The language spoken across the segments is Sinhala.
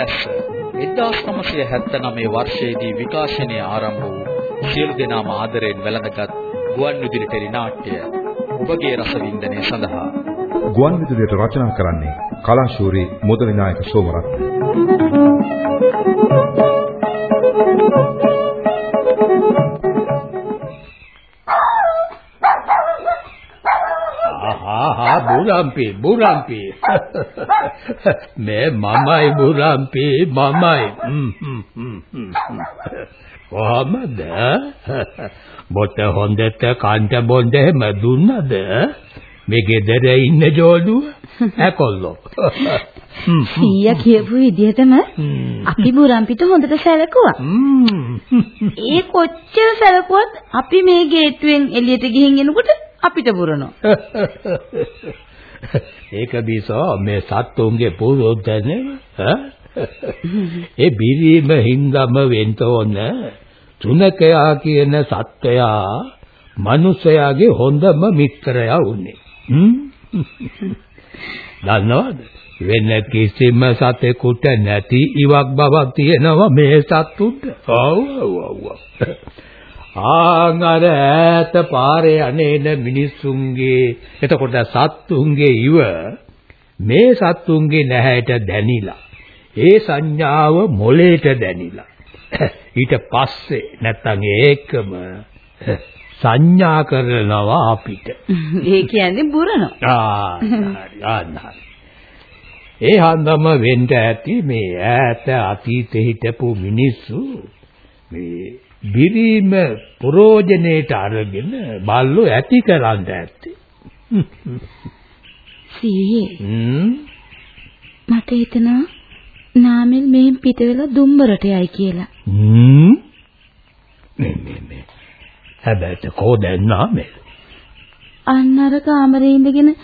වැලැස්ස 1979 වර්ෂයේදී විකාශනය ආරම්භ වූ සියලු දෙනාම ආදරයෙන් වැළඳගත් ගුවන් විදුලි ටෙලි නාට්‍ය ඔබගේ රසවින්දනය සඳහා ගුවන් විදුලියට රචනා කරන්නේ කලාශූරී මුදලි නායක සෝමරත්න. ආහා බුරම්පි බුරම්පි. මේ මමයි බුරම්පි මමයි. කොහමද? බොත හොඳට කන්ට බොන්ද හැම දුන්නද? මේ ගෙදර ඉන්න ජෝඩුව? ඇකොල්ලෝ සීයා කියපු විදිහටම අපි බුරම්පිට හොඳට සැලකුවා. ඒ කොච්චර සැලකුවත් අපි මේ ගේට්ටුවෙන් එළියට ගිහින් එනකොට අපිට පුරනවා. ඒක බිසෝ මේ සත්තුන්ගේ පුරුද්දනේ ඒ බිරීම හින්දම වෙන්න ඕන තුනකයා කියන සත්වයා මිනිසයාගේ හොඳම මිත්‍රයා උනේ. දන්නවද? වෙන කිසිම සතෙකුට නැති ඉවක් බවක් තියෙනවා මේ සත්තුන්ට. ඔව් ඔව් ඔව්. ආංගර ඈත පාරේ අනේන මිනිස්සුන්ගේ එතකොට සත්තුන්ගේ ඉව මේ සත්තුන්ගේ නැහැට දැනිලා ඒ සංඥාව මොලේට දැනිලා. ඊට පස්සේ නැත්තම් ඒකම සංඥා කරනවා අපිට. ඒ කියන්නේ බුරනවා. ආ ඒ හන්දම වෙන්න ඇති මේ ඈත අතීතේ හිටපු මිනිස්සු මේ බිරීම ප්‍රෝජනේට අරගෙන බල්ලෝ ඇති කරන්න ඇත්තේ. සීයේ. මට හිතෙනවා නාමල් මෙහෙන් පිට වෙලා දුම්බරට යයි කියලා. හ්ම්. මේ මේ මේ. හැබැයි කො දැන් නාමල්? අන්න අර කාමරේ ඉඳගෙන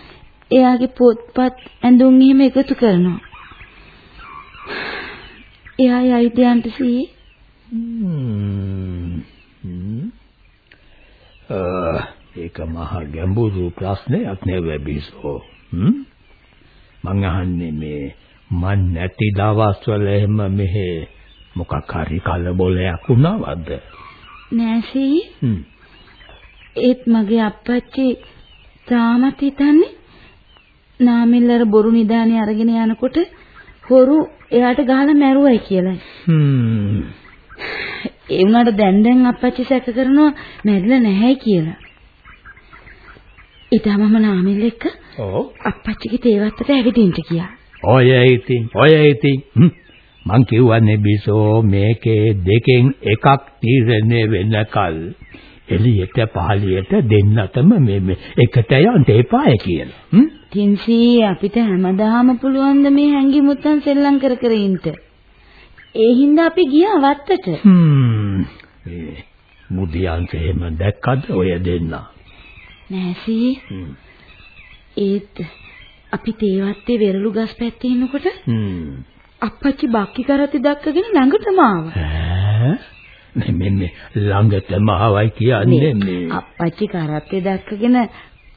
එයාගේ පොත්පත් ඇඳුම් එහෙම එකතු කරනවා. එයා යයිද යන්ට සීයේ? ඒක මහ ගැඹුරු ප්‍රශ්නයක් නෙවෙයි බිසෝ. මං අහන්නේ මේ මන් නැති දවස්වල එහෙම මෙහෙ මොකක් හරි කලබලයක් වුණාවද? නෑසී. ඒත් මගේ අප්පච්චි තාමත් හිතන්නේ නාමෙල්ලර බොරු නිදානේ අරගෙන යනකොට හොරු එයාට ගහලා මැරුවයි කියලා. හ්ම්. ඒ වුණාට දැන් දැන් අප්පච්චි සැක කරනවා මැරිලා නැහැ කියලා. ඊට මම නාමෙල් එක්ක ඔව් අප්පච්චිගේ තේවත්තට ඇවිදින්න ගියා. ඔය ඉතින් ඔය ඉතින් මං කියවන්නේ බිසෝ මේකේ දෙකෙන් එකක් තීරණය වෙනකල් එළියට පහළියට දෙන්නතම මේ එකට යන්න එපාය කියලා. තින්සී අපිට හැමදාම පුළුවන් ද මේ හැංගි මුත්තන් සෙල්ලම් කර කර ඉන්න. ඒ හින්දා අපි ගියා වත්තට. හ්ම්. ඒ මුදියන්ස එහෙම දැක්කද ඔය දෙන්න? නෑසී. ඒත් අපි තේවත්තේ වෙරළු ගස් පැත්තේ ඉන්නකොට හ්ම්. අප්පච්චි බක්කි කරති දැක්කගෙන ළඟටම ආවා. ඈ මේ මේ මේ ළඟටම ආවයි කියන්නේ මේ අප්පච්චි කරත්තේ දැක්කගෙන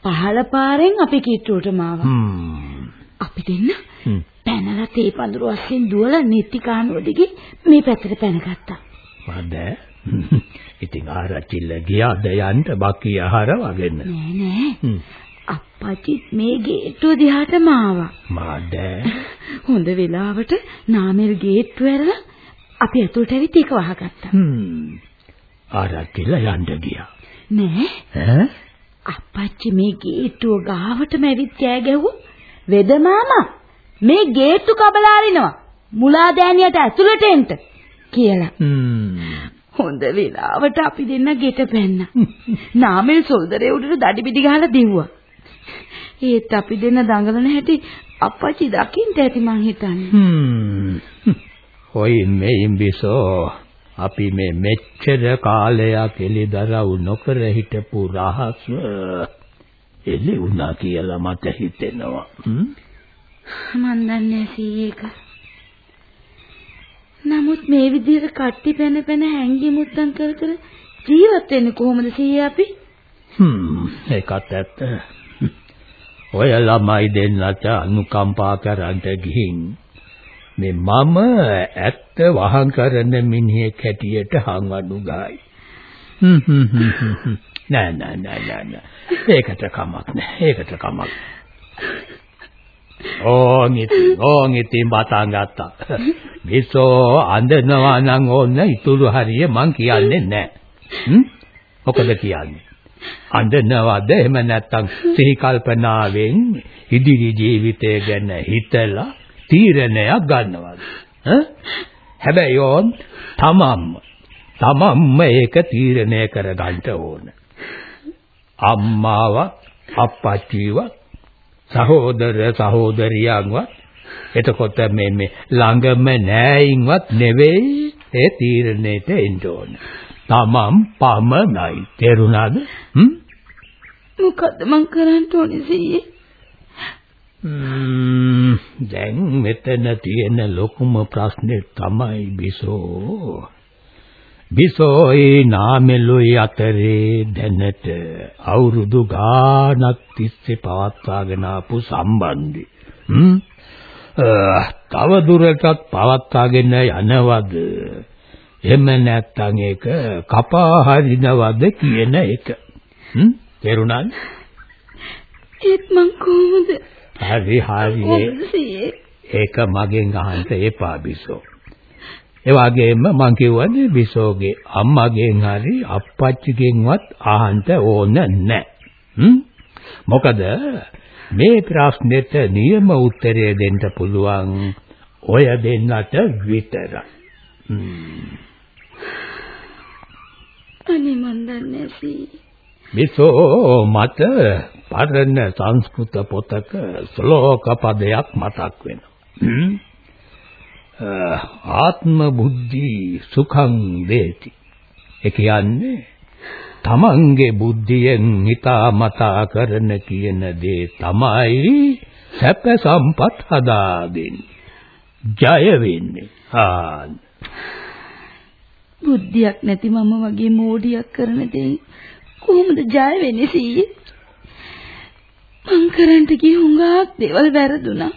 පහළ පාරෙන් අපි කිට්ටුවටම ආවා. හ්ම්. අපි දෙන්න පැනලා තේ පඳුරු අස්සෙන් දුවලා නෙත්ති කානුව දිගේ මේ පැත්තට පැනගත්තා. මද ඉතින් ආරච්චිල්ල ගියාද යන්න බක්කිය ආහාර වගෙන්න නෑ නෑ. අප්පච්චි මේ ගේට්ටුව දිහාටම ආවා. මද හොඳ වෙලාවට නාමල් ගේට්ටුව ඇරලා අපි ඇතුළට ඇවිත් ඒක වහගත්තා. හ්ම් ආරච්චිල්ල යන්න ගියා නෑ ඈ අප්පච්චි මේ ගේට්ටුව ගාවටම ඇවිත් කෑ ගැහුවා. වෙද මාමා මේ ගේට්ටු කබලා අරිනවා. මුලා දෑනියට ඇතුළට එන්න කියලා. හොඳ වෙලාවට අපි දෙන්න ගෙට පැන්නා. නාමල් සොල්දරේ උඩට දඩි පිටි ගහලා දිව්වා. ඒත් අපි දෙන්න දඟලන හැටි අප්පච්චි දකින්න ඇති මං හිතන්නේ. හොයි මේ ඉම්බිසෝ අපි මේ මෙච්චර කාලයක් එලිදරව් නොකර හිටපු රහස් එලි වුණා කියලා මට හිතෙනවා. හ්ම් මන් දන්නේ සීයේක. නමුත් මේ විදිහට කට්ටි පැන පැන හැංගි මුත්තන් කර කර ජීවත් වෙන්නේ කොහොමද සීයේ අපි? හ්ම් ඒකත් ඇත්ත. ඔය ළමයි දෙන්නට අනුකම්පා කරන්ට ගිහින් මේ මම ඇත්ත වහං කරන මිනිහෙක් හැටියට හංවඩු ගායි. හ්ම් හ්ම් හ්ම් නෑ නෑ නෑ නෑ නෑ. ඒකට කමක් නෑ. ඒකට කමක්. ඕන් ඉතින් ඕන් ඉතින් බතන් ගත්තා. මිසෝ අඳනවා නම් ඕන්න ඉතුරු හරිය මං කියන්නේ නෑ. හ්ම් මොකද කියන්නේ? අඳනවද එහෙම නැත්නම් සිහි කල්පනාවෙන් ඉදිරි ජීවිතය ගැන හිතලා තීරණයක් ගන්නවද? හැබැයි ඕන් තමන්ම තමන්ම ඒක තීරණය කරගන්න ඕන. අම්මාවත් අප්පච්චිවත් සහෝදර සහෝදරියන්වත් එතකොට මේ මේ ළඟම නෑයින්වත් නෙවෙයි ඒ තීරණයට එන්න ඕන. තමන් පමණයි. තේරුණාද? හ්ම්? මොකද්ද මං කරන්න ඕනේ සීයේ? ම්ම් දැන් මෙතන තියෙන ලොකුම ප්‍රශ්නේ තමයි බිසෝ. බිසෝයි නාමෙලුයි අතරේ දැනට අවුරුදු ගාණක් තිස්සේ පවත්වාගෙන ආපු සම්බන්ධي. හ්ම්? තව දුරටත් පවත්වාගෙන යනවද? එහෙම නැත්නම් ඒක කපා හරිනවද කියන එක. හ්ම් තේරුණාද? ඒත් මං කොහොමද? හරි හරි. ඒක මගෙන් අහන්න එපා බිසෝ. ඒ වගේම මං කියවනේ බිසෝගේ අම්මගෙන් හරි අප්පච්චිගෙන්වත් අහන්න ඕන නැහැ. මොකද මේ ප්‍රශ්නෙට නියම උත්තරය දෙන්න පුළුවන් ඔය දෙන්නට විතරයි. අනේ මන් දන්නේ සී. මිසෝ මට පරණ සංස්කෘත පොතක ශ්ලෝක පදයක් මතක් වෙනවා. ආත්ම බුද්ධි සුඛං වේති. ඒ කියන්නේ තමන්ගේ බුද්ධියෙන් හිතාමතා කරන කියන දේ තමයි සැප සම්පත් හදා දෙන්නේ. ජය වෙන්නේ. ආ බුද්ධියක් නැති මම වගේ මෝඩියක් කරන දේ කොහොමද ජය වෙන්නේ සීයේ? මං කරන්ට ගිය හුඟක් දේවල් වැරදුනා.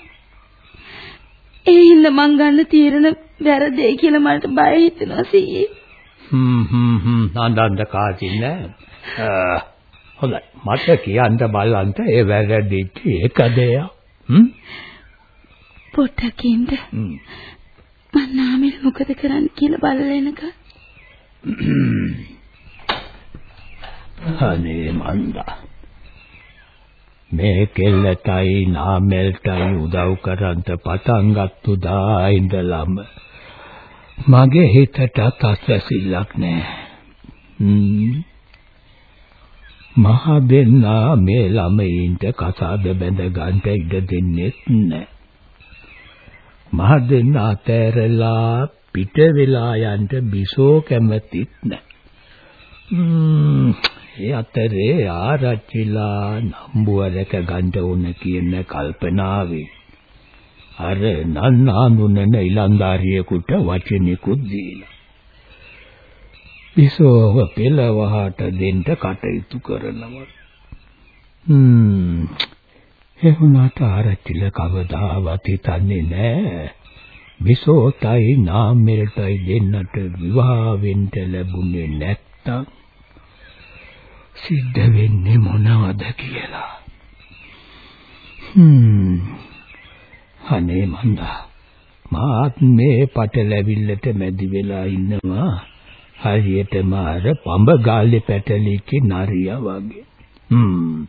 ඒ හින්දා මං ගන්න තීරණ වැරදෙයි කියලා මට බය හිතෙනවා සීයේ. හ්ම් හ්ම් හ්ම්. නන්දන්ද කාසින් නෑ. හොඳයි. මට කියන්න බලන්න ඒ වැරදිච්ච එක දෙයක්. හ්ම්? පොටකින්ද මම නාමෙල් මොකද කරන්න කියලා බලලා එනකම් අනේ මන්දා මේ කෙල්ලටයි නාමෙල්ටයි උදව් කරන්ට පටන් ගත්තු දා ඉඳලම මගේ හිතට අත්ැසිල්ලක් නෑ මහ දෙන්නා මේ ළමයින්ට කසාද බැඳ ගන්නට ඉඩ දෙන්නේ නැහැ. මහ දෙන්නා ඇතැරලා පිට වෙලා යන්න බිසෝ කැමතිත් නැහැ. ඒ අතරේ ආරච්චිලා නම්බුවරක ගන්න ඕන කියන කල්පනාවේ අර නන්නාඳුනන ඉලන්දාරියෙකුට වචනෙකුත් දීලා. බිසෝව පෙළවහට දෙන්න කටයුතු කරනවා. හ්ම්. ඒ වුණාට ආරච්චිල කවදාවත් හිතන්නේ නැහැ. විසෝතයි නාමෙරටයි දෙන්නට විවාහ වෙන්න ලැබුණේ නැත්තම් සිද්ධ වෙන්නේ මොනවද කියලා. හ්ම්. අනේ මන්දා මාත් මේ පටලැවිල්ලට මැදි වෙලා ඉන්නවා. හරියටම අර පඹ ගාලේ පැටලිච්ච නරියා වගේ. හ්ම්.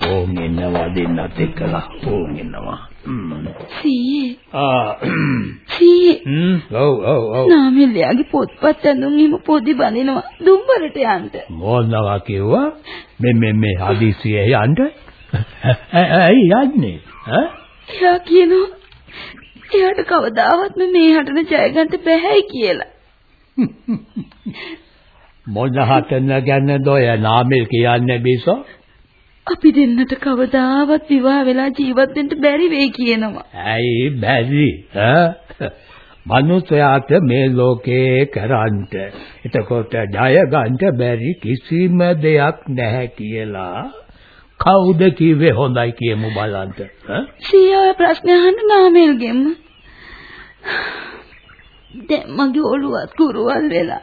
ඕන් එනවා දෙන්නත් එක්කලා ඕන් එනවා. සීයේ. ආ. සීයේ. ඔව් ඔව් ඔව්. නාමෙල්ලයාගේ පොත්පත් ඇඳුම් හිම පොඩි බඳිනවා දුම්බරට යන්න. මොනවා කිව්වා? මේ මේ මේ හදිසියේ යන්න? ඇයි යන්නේ? ඈ? එයා කියනවා එයාට කවදාවත් මේ හටන ජය ගන්න බැහැයි කියලා. මොන හටන ගැනද ඔය නාමල් කියන්නේ බිසෝ? අපි දෙන්නට කවදාවත් විවාහ වෙලා ජීවත් වෙන්න බැරි වෙයි කියනවා. ඇයි බැරි? ඈ? මනුස්සයාට මේ ලෝකේ කරන්ට එතකොට ජය ගන්න බැරි කිසිම දෙයක් නැහැ කියලා කවුද කිව්වේ හොඳයි කියමු බලන්න සීයා ප්‍රශ්න අහන්න නාමල්ගෙම දැන් මගේ ඔළුවත් කුරුවල් වෙලා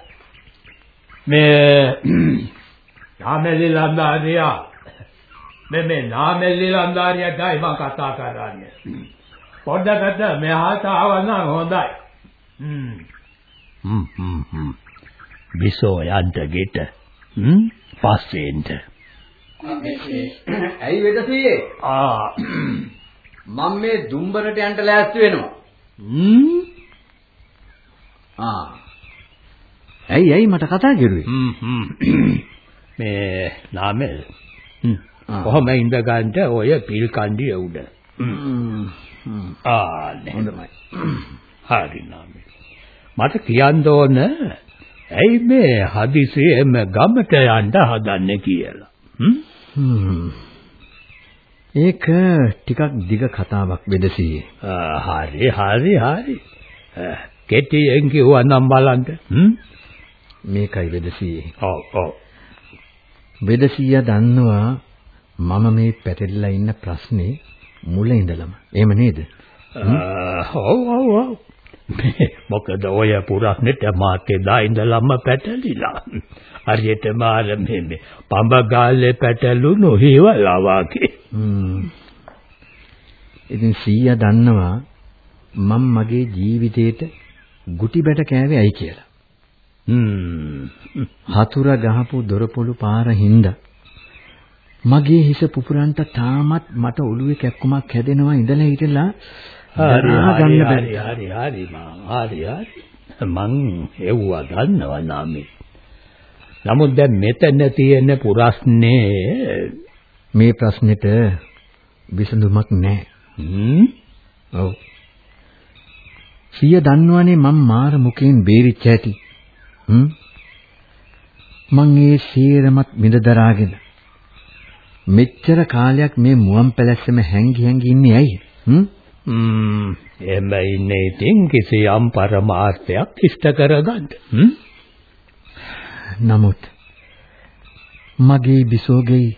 මේ නාමෙලි ලන්දාරියා මේ මේ නාමෙලි ලන්දාරියටයි මම කතා කරන්නේ. පොඩ්ඩකට මෙහාට ආවනම් හොඳයි. හ්ම්. හ්ම් හ්ම් හ්ම්. බිසෝ යන්ට ගෙට. හ්ම් පස්සෙන්ට. ඇයි වෙදසියේ ආ. මම මේ දුම්බරට යන්න ලෑස්ති වෙනවා. හ්ම්. ආ. ඇයි ඇයි මට කතා කරුවේ? හ්ම් හ්ම්. මේ නාමෙල්. හ්ම්. කොහොම ඉඳ ගන්නට ඔය පිල් කණ්ඩිය උඩ. ආ හොඳයි හරි නාමෙල් මට කියන්න ඕන ඇයි මේ හදිසියෙම ගමට යන්න හදන්නේ කියලා? හ්ම්. ඒක ටිකක් දිග කතාවක් වෙදසියේ. ආ, හරි හරි හරි. කෙටියෙන් කිව්වනම් බලන්න. හ්ම්? මේකයි වෙදසියේ. ඔව් ඔව්. වෙදසියා දන්නවා මම මේ පැටලලා ඉන්න ප්‍රශ්නේ මුල ඉඳලම. එහෙම නේද? ඔව් ඔව් ඔව් මොකද ඔය පුරස්නෙට මාතේ දා ඉඳලම පැටලිලා. හරියටම අර මේ පඹ ගාලේ පැටලුණු හිවලා වගේ. ඉතින් සීයා දන්නවා මම මගේ ජීවිතේට ගුටි බැට කෑවේ ඇයි කියලා. හතුර ගහපු දොරපොළු පාර හින්දා මගේ හිස පුපුරන්ට තාමත් මට ඔළුවේ කැක්කුමක් හැදෙනවා ඉඳලා හිටලා හරි හරි හරි. හරි හරි මං හරි හරි මං එව්වා දන්නවා නාමේ නමුත් දැන් මෙතන තියෙන පුරස්නේ මේ ප්‍රශ්නෙට විසඳුමක් නැහැ. හ්ම් ඔව්. සිය දන්නවනේ මම මාර මුකෙන් බේරිච්ච ඇති. හ්ම්. මං ඒ සීරමත් මිද දරාගෙන මෙච්චර කාලයක් මේ මුවන් පැලැස්සෙම හැංගි හැංගි ඉන්නේ ඇයි? හ්ම්. එම්බ ඉන්නේ ඉතින් කිසියම් පරමාර්ථයක් ඉෂ්ට කරගන්න. හ්ම් නමුත් මගේ බිසෝගේ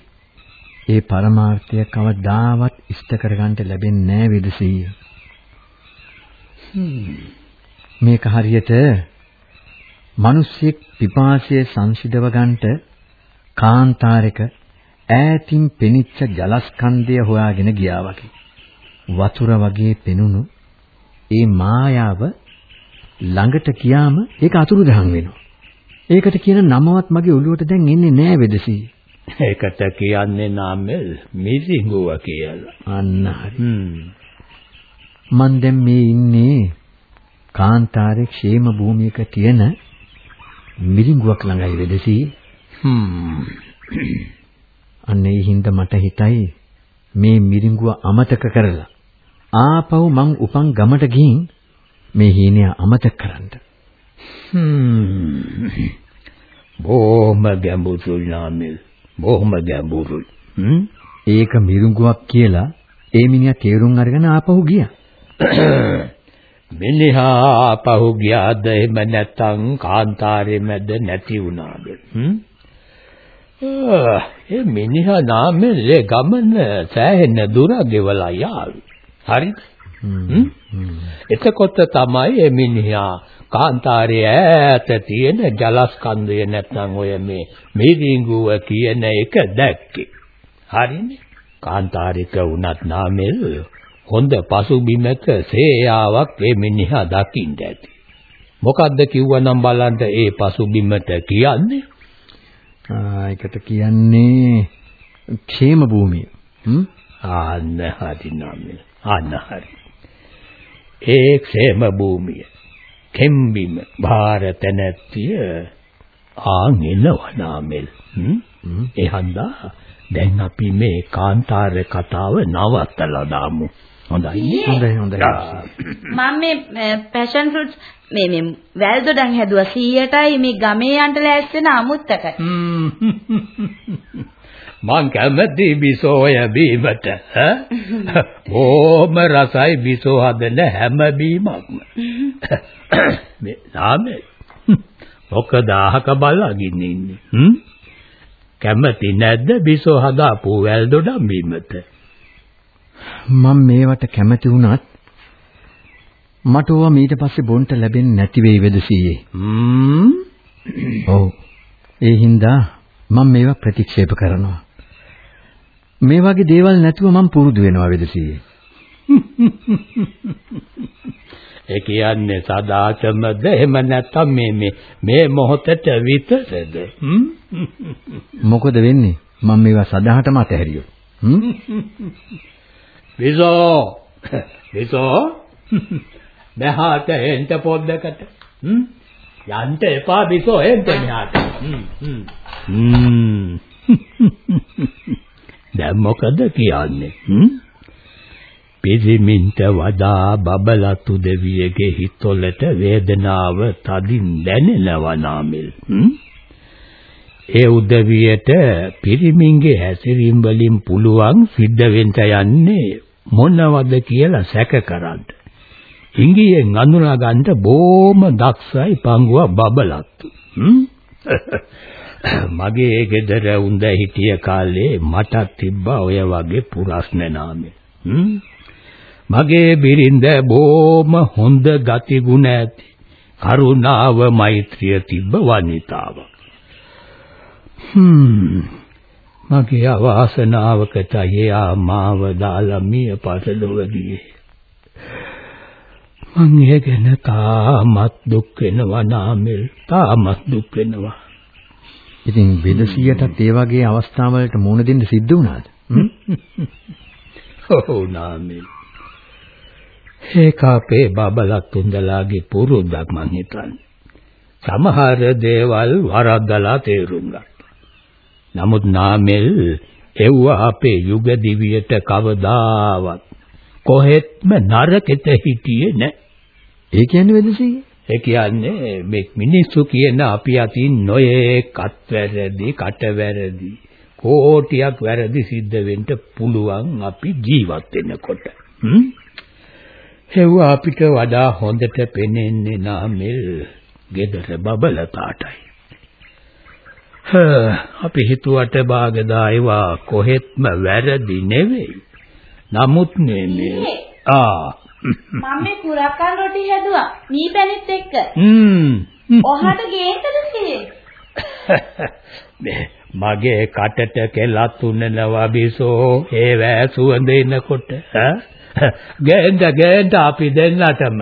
ඒ පරමාර්ථය කවදාවත් ඉෂ්ට කරගන්න ලැබෙන්නේ නැහැ විදසී. මේක හරියට මිනිස්සෙක් පිපාසය සංසිඳව ගන්නට කාන්තාරයක ඈතින් පෙනිච්ච ජලස්කන්ධය හොයාගෙන ගියා වගේ. වතුර වගේ පෙනුණු ඒ මායාව ළඟට ගියාම ඒක අතුරුදහන් වෙනවා. ඒකට කියන නමවත් මගේ ඔළුවට දැන් එන්නේ නෑ වෙදසී. ඒකට කියන්නේ නාමෙල් මිරිඟුව කියලා. අන්න හරි. මන් දැන් මේ ඉන්නේ කාන්තාරේ ക്ഷേම භූමියක තියෙන මිරිඟුවක් ළඟයි වෙදසී. හ්ම් අන්න ඒ හින්දා මට හිතයි මේ මිරිඟුව අමතක කරලා ආපහු මං උපන් ගමට ගිහින් මේ හීනය අමතක කරන්න. හ්ම් බොහොම ගැඹුරුයි නාමෙල් බොහොම ගැඹුරුයි. හ්ම් ඒක මිරිඟුවක් කියලා ඒ මිනිහා තේරුම් අරගෙන ආපහු ගියා. මිනිහා පහු ගියාද එහෙම නැත්නම් කාන්තාරයේ මැද නැති වුණාද හ්ම් ඒ මිනිහා නාමෙල්ලේ ගමන සෑහෙන දුර ගෙවලා යාවි. හරිද එතකොට තමයි මේ මිනිහා කාන්තාරයේ ඈත තියෙන ජලස්කන්ධය නැත්නම් ඔය මේ මිරිඟුව කියන එක දැක්කේ. හරිනේ? කාන්තාරික වුණත් නාමෙල් හොඳ පසුබිමක සේයාවක් මේ මිනිහා දකින්න ඇති. මොකද්ද කිව්වනම් බලන්න ඒ පසුබිමට කියන්නේ? ඒකට කියන්නේ ക്ഷേම භූමිය. හ්ම්. ආන්න හරි නම්. ආන්න හරි. ඒ ക്ഷേම භූමිය. කෙම්බිම ಭಾರತ නැත්තිය ආන් එනවනාමෙල්. හ්ම්. එහන්දා දැන් අපි මේ කාන්තාර කතාව නවත්තලා දාමු. හොඳයි. හොඳයි හොඳයි. මම මේ පැෂන් ෆෘට්ස් මේ මේ වැල් දොඩම් හැදුවා 100ටයි මේ ගමේ යන්න ලෑස්ති වෙන අමුත්තටයි. මං කැමති බිසෝය බීමට ඕම රසයි බිසෝ හදන හැම බීමක්ම. මේ නාමේ මොකද අහක බලගින් ඉන්නේ? කැමති නැද්ද බිසෝ හදාපු වැල් දොඩම් බීමට? මම මේවට කැමති වුණත් මට ඕවා ඊට පස්සේ බොන්ට ලැබෙන්නේ නැති වෙයි වෙදසීයේ. හ්ම්. ඔව්. ඒ හින්දා මම මේවා ප්‍රතික්ෂේප කරනවා. මේ වගේ දේවල් නැතුව මම පුරුදු වෙනවා වෙදසීයේ. ඒ කියන්නේ සදාචමද එහෙම නැත්නම් මේ මේ මේ මොහොතට විතරද මොකද වෙන්නේ මම මේවා සදාහටම අතහැරියෝ විසෝ විසෝ මෙහාට එන්න පොද්දකට. යන්න එපා විසෝ එන්න මෙහාට. දැන් මොකද කියන්නේ? පිරිමින්ට වඩා බබලතු දෙවියගේ හිතවලට වේදනාව තදින් දැනෙනවා නාමල්. ඒ උදවියට පිරිමින්ගේ හැසිරීම වලින් පුළුවන් සිද්ධ වෙන්න යන්නේ මොනවද කියලා සැක කරන්න. ඉංගියෙන් අඳුනා ගන්න බොහොම දක්ෂයි පංගුව බබලතු. මගේ ගෙදර උඳ හිටිය කාලේ මටත් තිබ්බා ඔය වගේ පුරස්න නාමේ. මගේ බිරිඳ බොහොම හොඳ ගති ගුණ ඇති කරුණාව මෛත්‍රිය තිබ්බ වනිතාවක්. හ්ම් මගේ අවාසනාවකට එයා මාව දාලා මිය පරලොව ගියේ. මං ඒ ගැන තාමත් දුක් වෙනවා නාමල් තාමත් දුක් වෙනවා. ඉතින් වෙදසියටත් ඒ වගේ අවස්ථාවලට මුහුණ දෙන්න සිද්ධ වුණාද? ඔව් නාමල්. ඒක අපේ බබලත් තුන්දලාගේ පුරුද්දක් මං හිතන්නේ. සමහර දේවල් වරද්දලා තේරුම් ගන්න. නමුත් නාමෙල් එව්ව අපේ යුග දිවියට කවදාවත් කොහෙත්ම නරකෙත හිටියේ නැහැ. ඒ කියන්නේ වෙදසී? ඒ කියන්නේ මේ මිනිස්සු කියන අපි අතින් නොයේක් අත්වැරදි, කටවැරදි, කෝටියක් වැරදි සිද්ධ වෙන්න පුළුවන් අපි ජීවත් වෙනකොට. හ්ම් හෙව්ව අපිට වඩා හොඳට පෙනෙන්නේ නාමෙල් ගෙදර බබලතාටයි. අපි හිතුවට බාගදා ඒවා කොහෙත්ම වැරදි නෙවෙයි. නමුත් නෙමෙයි. ආ මම මේ කුරක්කන් රොටි හැදුවා මී පැණිත් එක්ක. හ්ම්. ඔහාට ගේන්නද සියේ? මගේ කටට කෙලත් උනනවා බිසෝ ඒ වෑ සුවඳ එනකොට ඈ ගෑන්ද ගෑන්ද අපි දෙන්නටම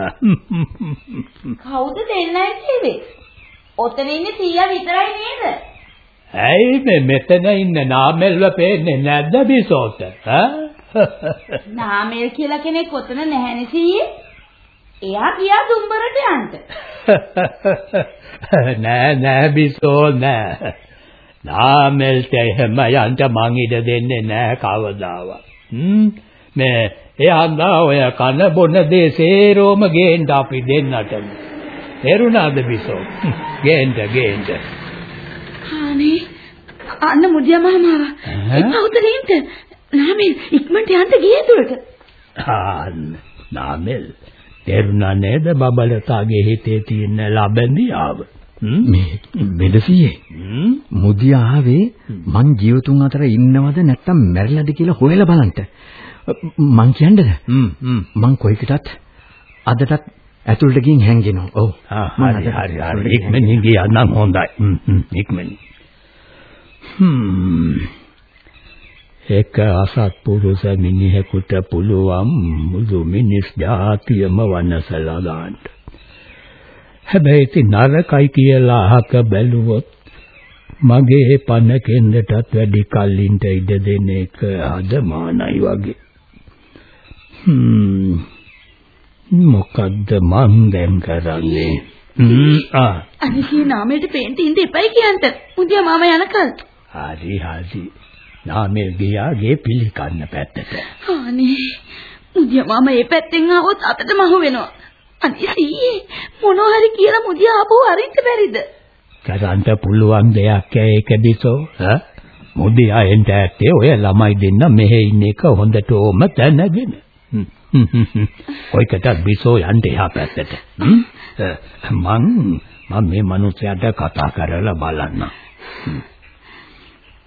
කවුද දෙන්නයි කිව්වේ? ඔතන ඉන්නේ සීයා විතරයි නේද? ඇයි මේ මෙතන ඉන්න නාමෙල්ව පේන්නේ නැද්ද බිසෝට නාමෙල් කියලා කෙනෙක් ඔතන නැහැනේ සීයේ. එයා ගියා දුම්බරට යන්න. නෑ නෑ බිසෝ නෑ. නාමෙල්ට එහෙම යන්න මං ඉඩ දෙන්නේ නෑ කවදාවත්. මේ එයාඳා ඔය කන බොන දේ සේරෝම ගේන්න අපි දෙන්නටම. තේරුණාද බිසෝ? ගේන්න ගේන්න. අනේ අන්න මුදියා මාමාව. එපෞතලින්ට නාමෙල් ඉක්මනට යන්න ගියේ දුරට. ආන්න නාමෙල් තේරුණා නේද බබලතාගේ හිතේ තියෙන ලබැඳියාව? මේ මෙදසියේ මුදියා ආවේ මං ජීවතුන් අතර ඉන්නවද නැත්නම් මැරිලාද කියලා හොයලා බලන්න. මං කියන්නද? මං කොයිකටත් අදටත් ඇතුළට ගින් හැංගෙනවා. ඔව්. හරි හරි හරි. ඉක්මනින් ගියා නම් හොඳයි. ඉක්මනින්. හ්ම්. එක අසත්පුරුෂ මිනිහෙකුට පුළුවන් මුළු මිනිස් ජාතියම වනසලා ගන්න. හැබැයි ඉතින් නරකයි කියලා අහක බැලුවොත් මගේ පන කෙන්දටත් වැඩි කල්ලින්ට ඉඩ දෙන එක අදමානයි වගේ. හ්ම් මොකද්ද මං දැන් කරන්නේ? හ්ම් ආ අනිකේ නාමයට පේන්ට ඉඳ එපයි කියන්ට. මුදියා මාම යනකල්. හරි හරි. නාමල් ගියාගේ පිළිකන්න පැත්තට. අනේ මුදියා මාම මේ පැත්තෙන් ආවොත් අතටම අහු වෙනවා. අනේ සීයේ මොනවා හරි කියලා මුදියා ආපහු අරින්න බැරිද? කරන්න පුළුවන් දෙයක් ඒක දිසෝ ඈ මුදියා එන්ට ඇත්තේ ඔය ළමයි දෙන්න මෙහෙ ඉන්න එක හොඳට ඕම දැනගෙන. ඔයකට බිසෝ යන්න එහා පැත්තට. මං මම මේ මිනිහයාට කතා කරලා බලන්න.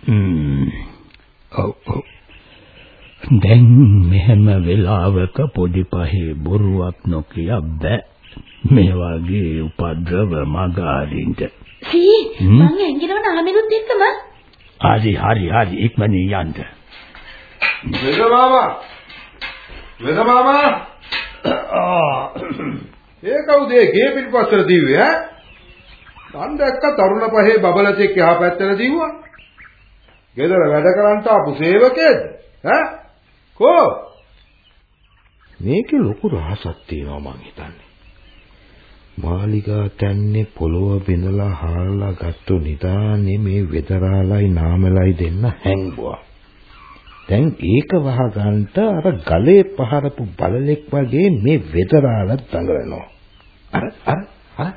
හ්ම්. ඔව් ඔව්. දැන් මෙහෙම වෙලාවක පොඩි පහේ බොරුවක් නොකිය බෑ. මේ වගේ උපද්‍රව මග අරින්ට. සී මං ඇඟිනව නාමෙලුත් එක්කම හරි හරි හරි ඉක්මනින් යන්න. වෙද මාමා වෙද මාමා ඒ කවුද ඒ ගේ පිටපස්සට දීවේ ඈ මන් දැක්ක තරුණ පහේ බබලතෙක් එහා පැත්තට දීුවා ගෙදර වැඩ කරන්ට ආපු සේවකයෙක්ද? ඈ? කෝ? මේකේ ලොකු රහසක් තියෙනවා මං හිතන්නේ. මාලිගා තැන්නේ පොළොව බිඳලා හාරලා ගත්තු නිදානේ මේ වෙදරාලයි නාමලයි දෙන්න හැංගුවා. දැන් ඒක වහගන්ට අර ගලේ පහරපු බලලෙක් වගේ මේ වෙදරාල දඟලනවා. අර අර අර.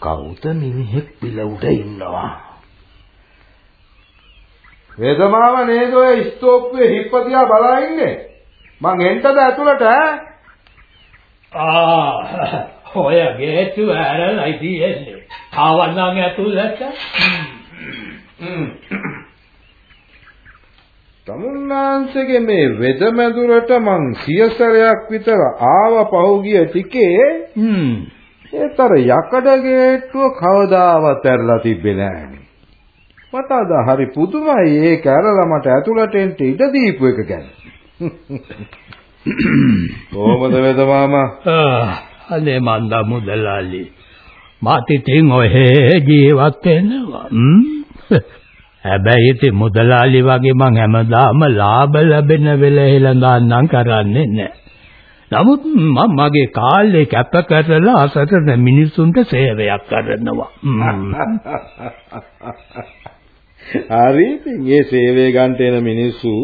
කවුද මිනිහෙක් පිළ උඩ ඉන්නවා. වේදමාව නේද ඔය ස්තෝප්පේ හිප්පතියා බලා ඉන්නේ. මං එන්ටද ඇතුළට ඈ? ආ ඔය ගේට්ටු ඇරලා ඉතියෙන්නේ. ආවන්නම් ඇතුළට. තමුන්නාංශගේ මේ වෙදමැදුරට මං සියසරයක් විතර ආව පහුගිය ටිකේ හ්ම්. ඒතර යකඩ ගේට්ටුව කවදාවත් ඇරලා තිබ්බේ නෑනේ. මට අද හරි පුදුමයි ඒක ඇරලා මට ඇතුළට එන්න ඉඩ දීපු එක ගැන. කොහමද වේද මාමා? අනේ මන්දා මුදලාලි. මාත් ඉතින් ඔය ජීවත් වෙනවා. හැබැයි ඉතින් මුදලාලි වගේ මං හැමදාම ලාභ ලැබෙන වෙලෙහෙල දාන්නම් කරන්නේ නැහැ. නමුත් මම මගේ කාලේ කැප කරලා අසරණ මිනිසුන්ට සේවයක් කරනවා. හරි ඉතින් මේ සේවය ගන්නට එන මිනිස්සු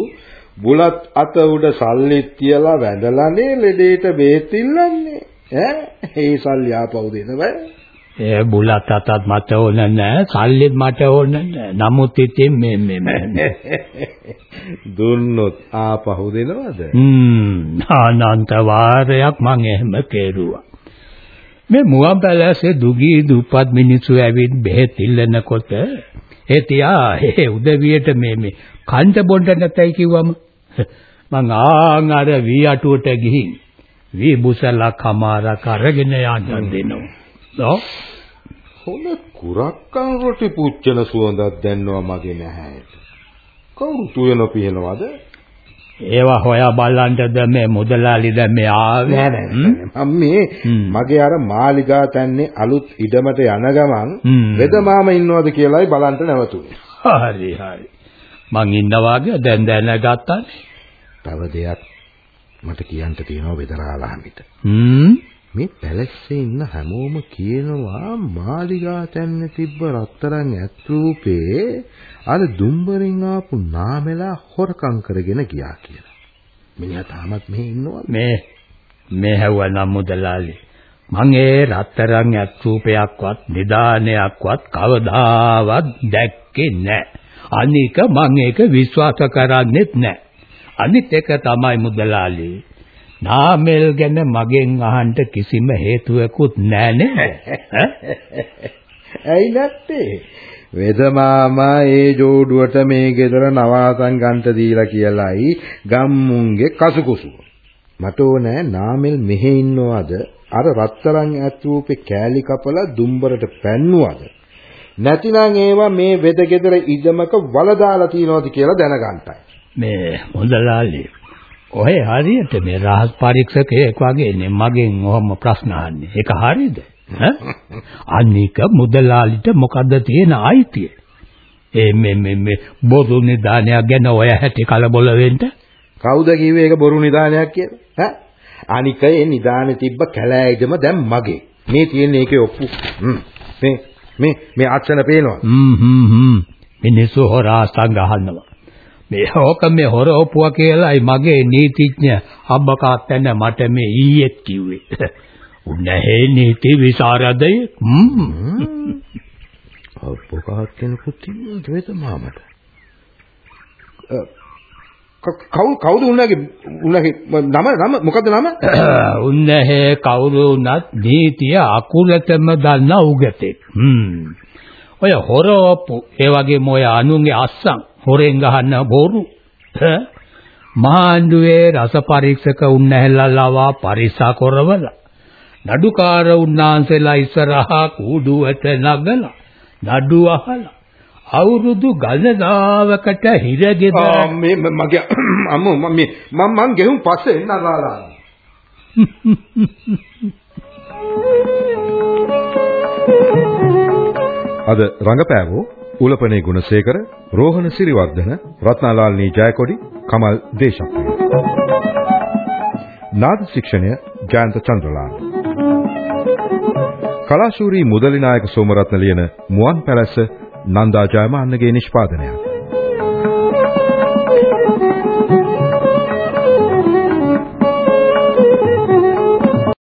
බුලත් අත උඩ සල්ලිත් තියලා වැඳලානේ ලෙඩේට බේත් ඉල්ලන්නේ. ඈ ඒ සල්ලි ආපහු දෙන්න බෑ. ඒ බුලත් අතත් මට ඕන නැහැ, සල්ලිත් මට ඕන නැහැ. නමුත් ඉතින් මේ මේ දුන්නොත් ආපහු දෙනවද? හ්ම් අනන්ත වාරයක් මං එහෙම කෙරුවා. මේ මුවන් පැලැස්සේ දුගී දුප්පත් මිනිස්සු ඇවිත් බෙහෙත් ඉල්ලනකොට ඒ තියා ඒ උදවියට මේ මේ කන්ද බොන්න නැතයි කිව්වම මං ආන් අර වී අටුවට ගිහින් වී බුසලා කමාරක් අරගෙන යන්න දෙනවා. නෝ හොඳ කුරක්කන් රොටි පුච්චන සුවඳක් දැන්නවා මගේ නැහැට. කවුරු තුයන පිහනවද? ඒවා හොයා බලන්නද මේ මුදලාලි දැන් මේ ආවේ. මම මේ. මගේ අර මාලිගා තැන්නේ අලුත් ඉඩමට යන ගමන් හ්ම්. වෙද මාම ඉන්නවද කියලායි බලන්න නැවතුනේ. හරි හරි මං ඉන්නවාගේ දැන් දැනගත්තානේ තව දෙයක් මට කියන්න තියෙනවා වෙදරාලාමිට. හ්ම් මේ පැලැස්සේ ඉන්න හැමෝම කියනවා මාලිගා තැන්නේ තිබ්බ රත්තරන් ඇත් රූපේ අර දුම්බරින් ආපු නාමෙලා හොරකම් කරගෙන ගියා කියලා. මිනිහා තාමත් මෙහි ඉන්නවා. මේ මේ හැවනම් මුදලාලි මං ඒ රත්තරන් ඇත්රූපයක්වත් නිදානයක්වත් කවදාවත් දැක්කේ නැහැ. අනික මං ඒක විශ්වාස කරන්නෙත් නැහැ. අනිත් එක තමයි මුදලාලි නාමල් ගැන මගෙන් අහන්න කිසිම හේතුවකුත් නැහැ නේද? ඇයි නැත්තේ? වෙදමාමා ඒ ජෝඩුවට මේ ගෙදර නවාතන් ගන්ට දීලා කියලායි ගම්මුන්ගේ කසුකුසුව. මට ඕනෑ නාමල් මෙහෙ ඉන්නවද? අර රත්තරන් ඇත්රූපේ කෑලි කපලා දුම්බරට පැන්නුවද? නැතිනම් ඒවා මේ වෙද ගෙදර ඉදමක වලදාලා තියනවද කියලා දැනගන්නයි. මේ මුදලාලි ඔය හරියට මේ රහස් පරීක්ෂකයෙක් වගේනේ මගෙන් ඔහොම ප්‍රශ්න අහන්නේ. ඒක හරියද? අනික මුදලාලිට මොකද්ද තියෙන අයිතිය? ඒ මේ මේ මේ බොරු නිදානයක් ගැන ඔය හැටි කලබල වෙන්න කවුද කිව්වේ ඒක බොරු නිදානයක් කියලා? ඈ? අනික ඒ නිදානේ තිබ්බ කැලෑයිදම දැන් මගේ. මේ තියෙන එකේ ඔප්පු. මේ මේ මේ අච්චන පේනවා. හ්ම් හ්ම් හ්ම් මිනිස්සු හොරාස්තන් ගහනවා. මේ හොක මේ හොර ඔපුව කියලායි මගේ නීතිඥ අබ්බකාත්තන මට මේ ඊයේත් කිව්වේ. උන්නේ නීති විසරදය. හ්ම්. කෙනෙකුත් ඉන්නවද වේද මාමට? කවුද කවුද උන්නගේ උන්නගේ නම නම මොකද්ද නම? උන්නේ කවුරු වුණත් නීතිය අකුරටම දන්න උගතෙක්. හ්ම්. ඔය හොරෝපු ඒ වගේම ඔය අනුන්ගේ අස්සන් හොරෙන් ගහන්න බොරු. මහාන්දුවේ රස පරීක්ෂක උන්නැහැල්ලලවා පරික්ෂා කරවල. නඩුකාර උන්නාන්සෙලා ඉස්සරහා කූඩුවට නගලා නඩු අහලා අවුරුදු ගණනාවකට හිරගෙදර මේ මගේ අම්මෝ මම මම මං ගෙහුම් පස්සේ එන්න අරලා අද රංගපෑවෝ උලපනේ ගුණසේකර, රෝහණ සිරිවර්ධන, රත්නාලාල්නී ජයකොඩි, කමල් දේශප්‍රිය. නාද ශික්ෂණය ජයන්ත චන්ද්‍රලාල්. කලාශූරී මුදලිනායක සෝමරත්න ලියන මුවන් පැලැස්ස නන්දා ජයමාන්නගේ නිෂ්පාදනයක්.